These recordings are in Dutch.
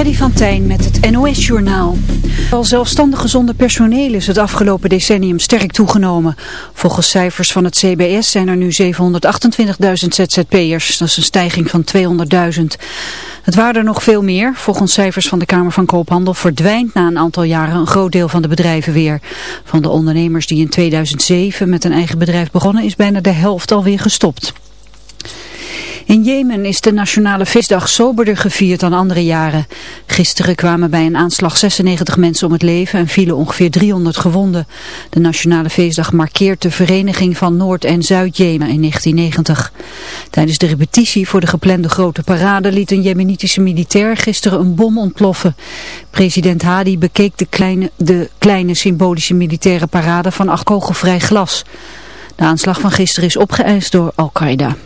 Freddy van Tijn met het NOS-journaal. Al zelfstandige zonder personeel is het afgelopen decennium sterk toegenomen. Volgens cijfers van het CBS zijn er nu 728.000 ZZP'ers. Dat is een stijging van 200.000. Het waren er nog veel meer. Volgens cijfers van de Kamer van Koophandel verdwijnt na een aantal jaren een groot deel van de bedrijven weer. Van de ondernemers die in 2007 met een eigen bedrijf begonnen is bijna de helft alweer gestopt. In Jemen is de nationale feestdag soberder gevierd dan andere jaren. Gisteren kwamen bij een aanslag 96 mensen om het leven en vielen ongeveer 300 gewonden. De nationale feestdag markeert de vereniging van Noord- en Zuid-Jemen in 1990. Tijdens de repetitie voor de geplande grote parade liet een Jemenitische militair gisteren een bom ontploffen. President Hadi bekeek de kleine, de kleine symbolische militaire parade van acht kogelvrij glas. De aanslag van gisteren is opgeëist door Al-Qaeda.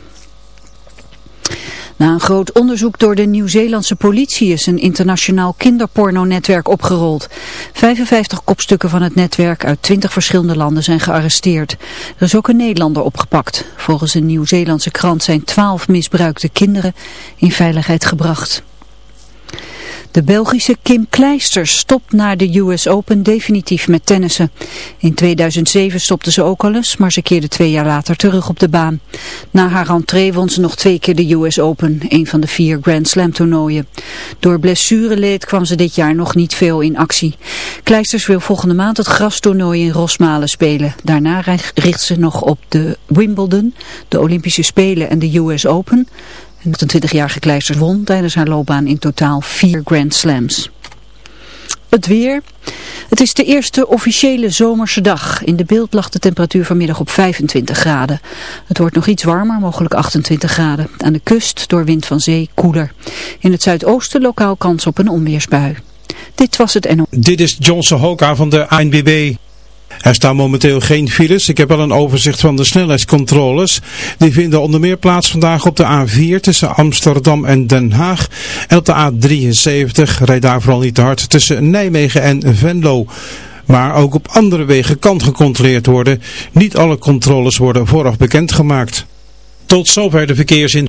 Na een groot onderzoek door de Nieuw-Zeelandse politie is een internationaal kinderpornonetwerk opgerold. 55 kopstukken van het netwerk uit 20 verschillende landen zijn gearresteerd. Er is ook een Nederlander opgepakt. Volgens een Nieuw-Zeelandse krant zijn 12 misbruikte kinderen in veiligheid gebracht. De Belgische Kim Kleisters stopt na de US Open definitief met tennissen. In 2007 stopte ze ook al eens, maar ze keerde twee jaar later terug op de baan. Na haar rentree won ze nog twee keer de US Open, een van de vier Grand Slam toernooien. Door blessureleed kwam ze dit jaar nog niet veel in actie. Kleisters wil volgende maand het grastoernooi in Rosmalen spelen. Daarna richt ze nog op de Wimbledon, de Olympische Spelen en de US Open... De 28-jarige Kleisters won tijdens haar loopbaan in totaal vier Grand Slams. Het weer. Het is de eerste officiële zomerse dag. In de beeld lag de temperatuur vanmiddag op 25 graden. Het wordt nog iets warmer, mogelijk 28 graden. Aan de kust door wind van zee koeler. In het zuidoosten lokaal kans op een onweersbui. Dit was het NO. Dit is Johnson Hoka van de ANBB. Er staan momenteel geen files. Ik heb wel een overzicht van de snelheidscontroles. Die vinden onder meer plaats vandaag op de A4 tussen Amsterdam en Den Haag. En op de A73 rijdt daar vooral niet te hard tussen Nijmegen en Venlo. Maar ook op andere wegen kan gecontroleerd worden. Niet alle controles worden vooraf bekendgemaakt. Tot zover de verkeersin.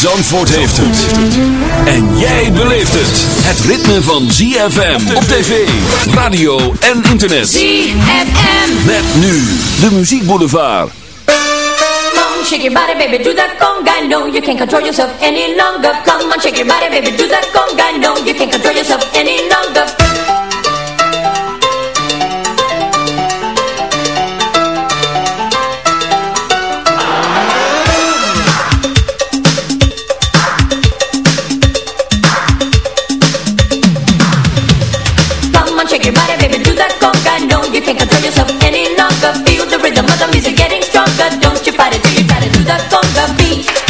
Zandvoort heeft het. En jij beleeft het. Het ritme van ZFM op tv, radio en internet. ZFM. Met nu de muziekboulevard. Come on, shake your body, baby, do that conga. No, you can't control yourself any longer. Come on, shake your body, baby, do that conga. No, you can't control yourself any longer. The mother music getting stronger. Don't you fight it till you try to do that conga beat.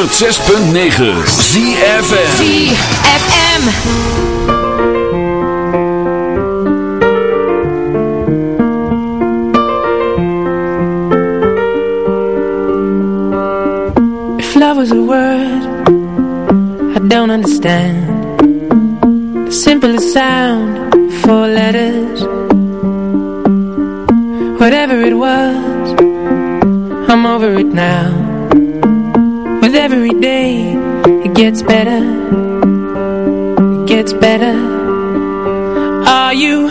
106.9 ZFM ZFM Love was a word I don't understand. The simplest sound Four letters. Whatever it was I'm over it now with every day. It gets better. It gets better. Are you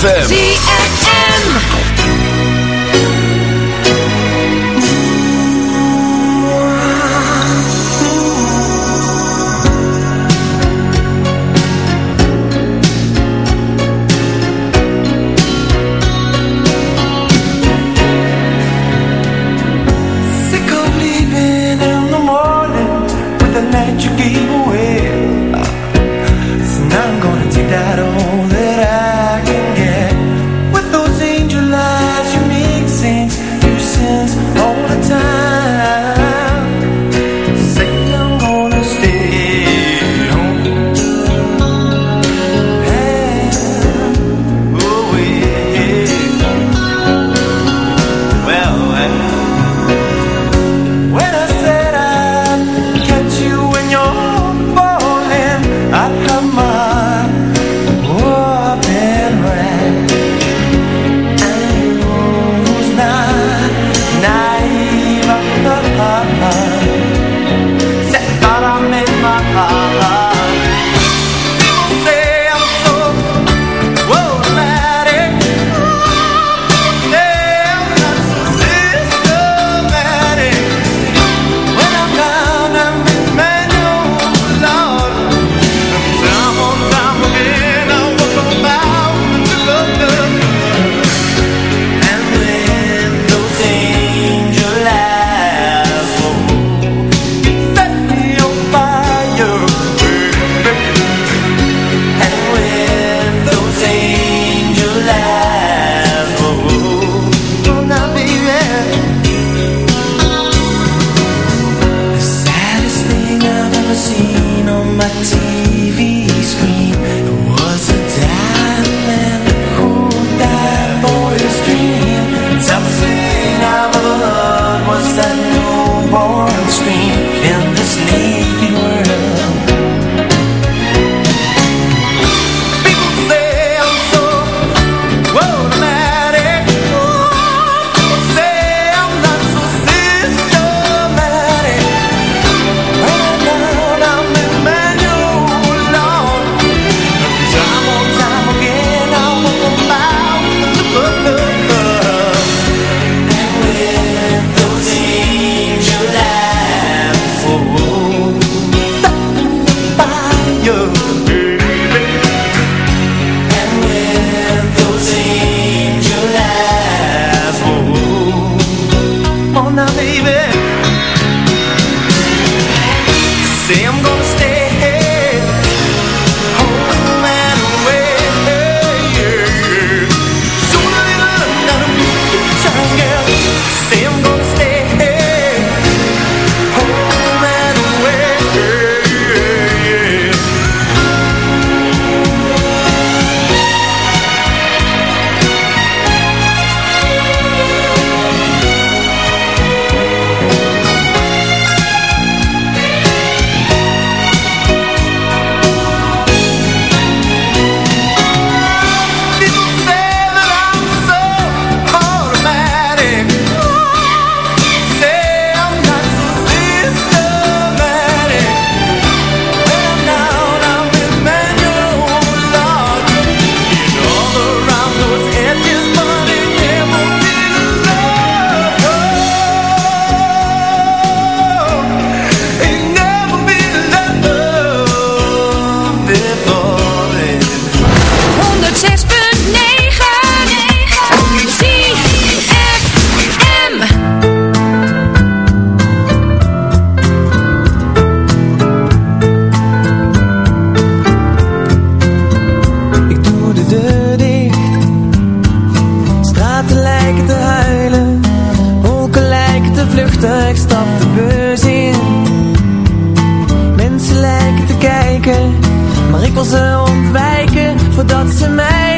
ZFM. Wil ze ontwijken Voordat ze mij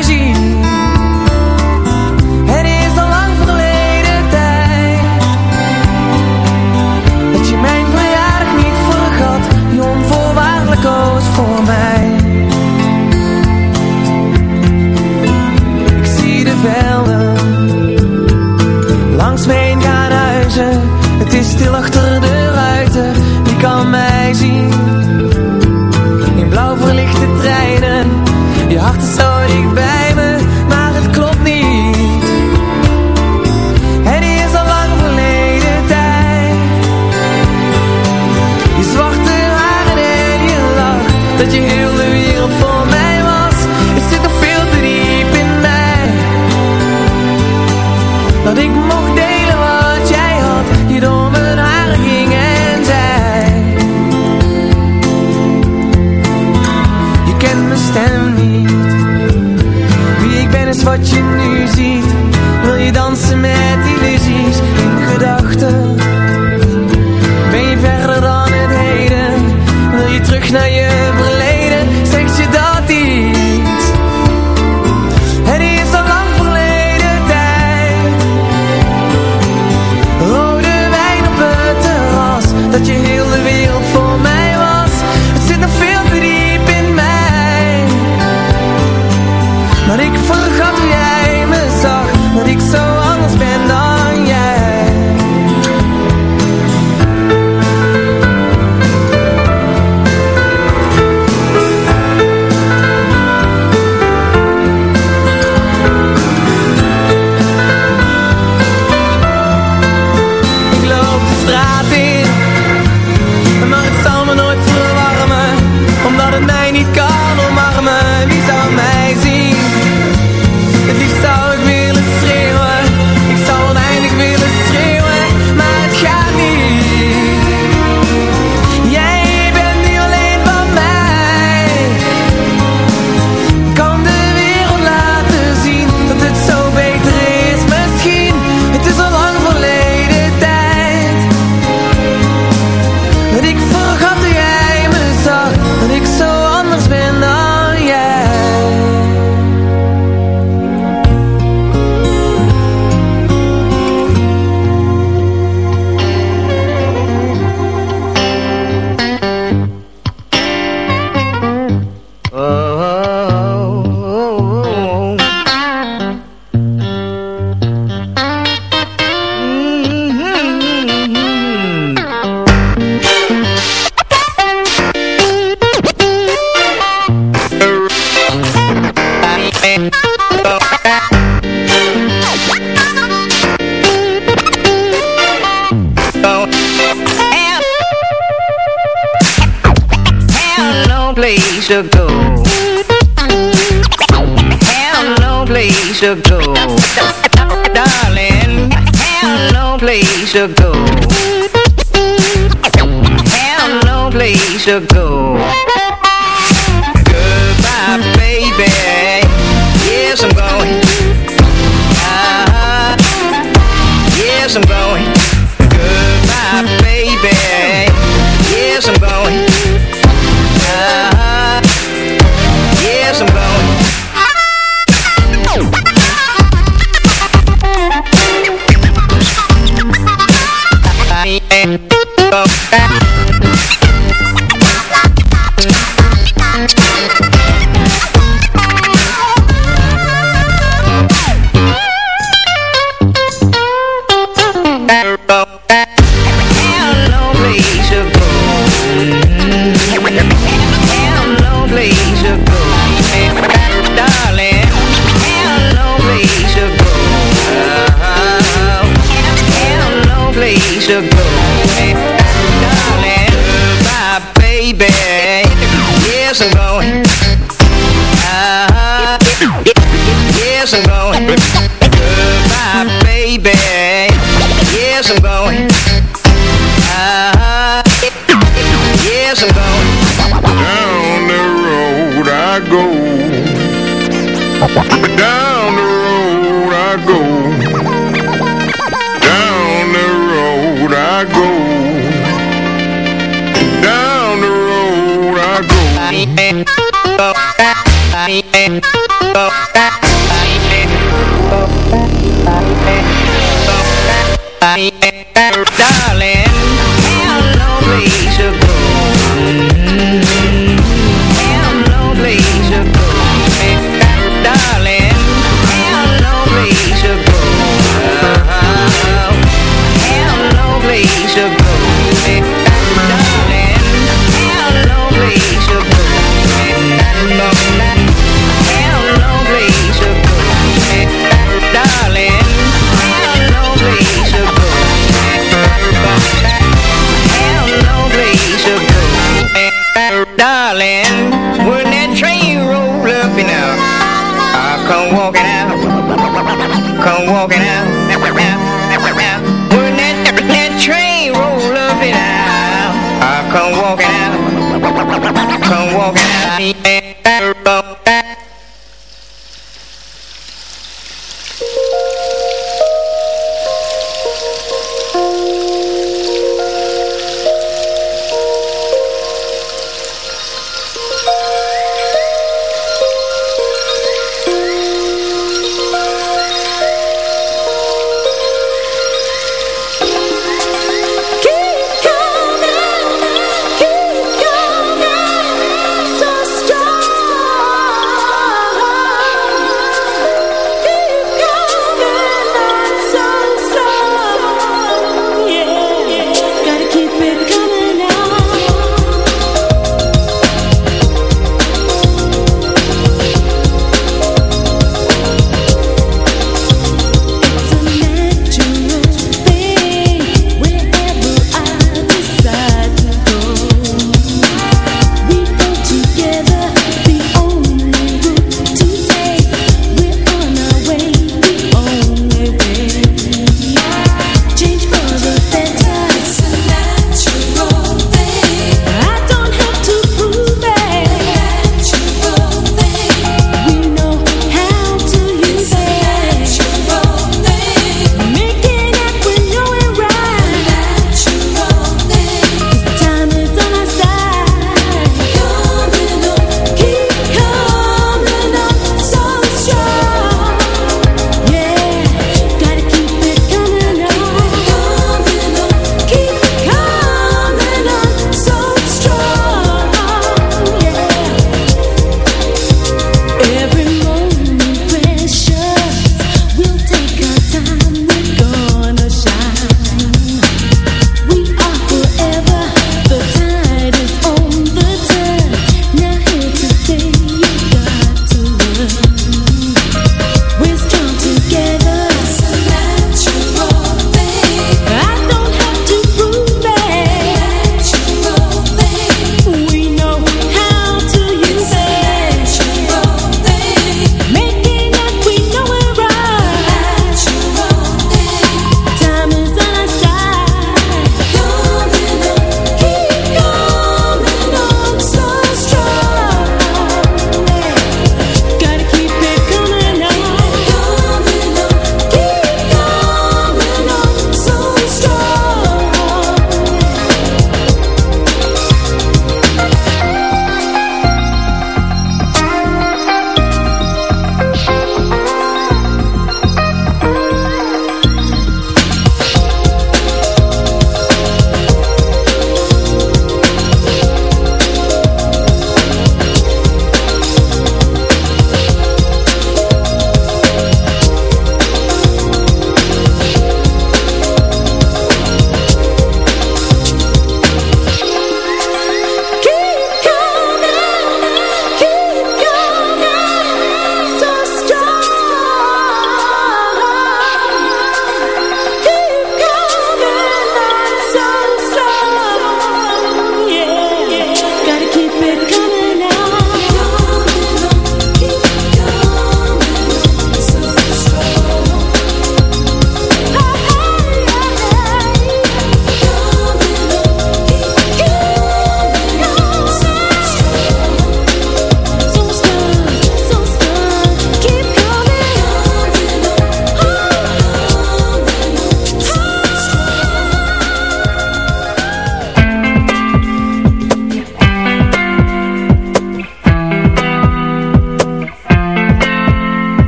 out, come